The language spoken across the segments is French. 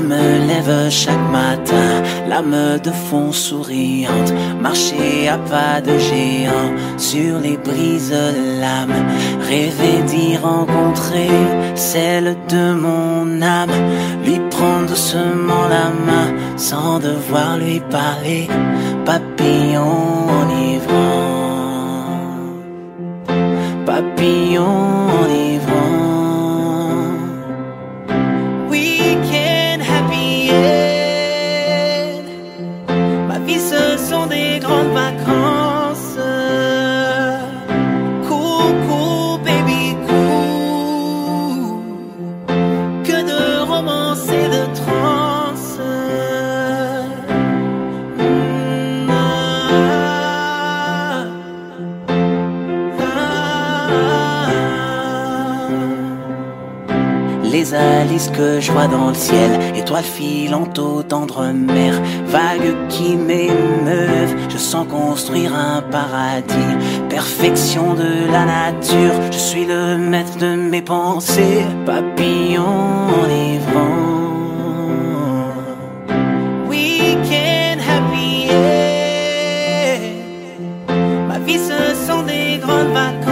lève chaque matin, l'âme de fond souriante, marcher à pas de géant sur les brises de l'âme, rêver d'y rencontrer celle de mon âme, lui prendre doucement la main sans devoir lui parler, papillon enivrant, papillon les alices que je vois dans le ciel, étoiles filantes aux tendres mer, vagues qui m'émeuvent, je sens construire un paradis, perfection de la nature, je suis le maître de mes pensées, papillon ma vie ce sont des grandes vacances.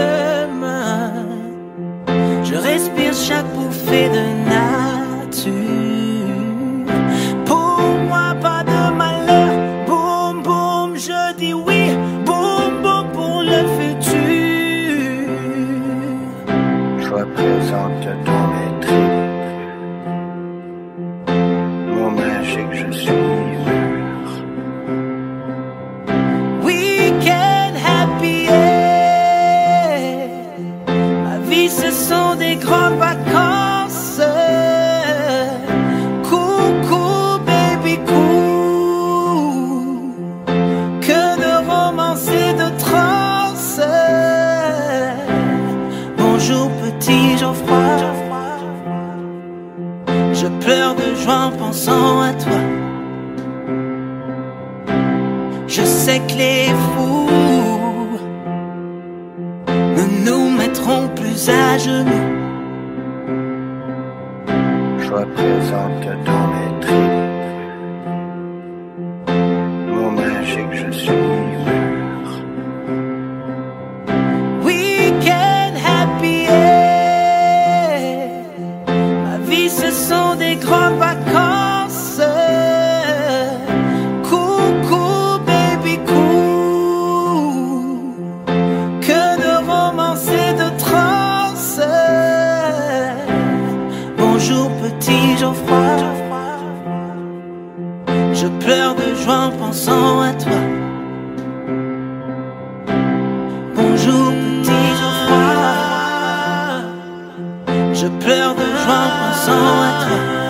Je présente dans mes tripes. je suis Weekend happy Ma vie ce sont des grandes vacances. Coucou baby cool. Que de romance Bonjour petit Geoffroy. Je pleure de joie en pensant à toi. Je sais que les fous ne nous mettront plus à genoux. Je présente dans mes rejoindre sans à toi.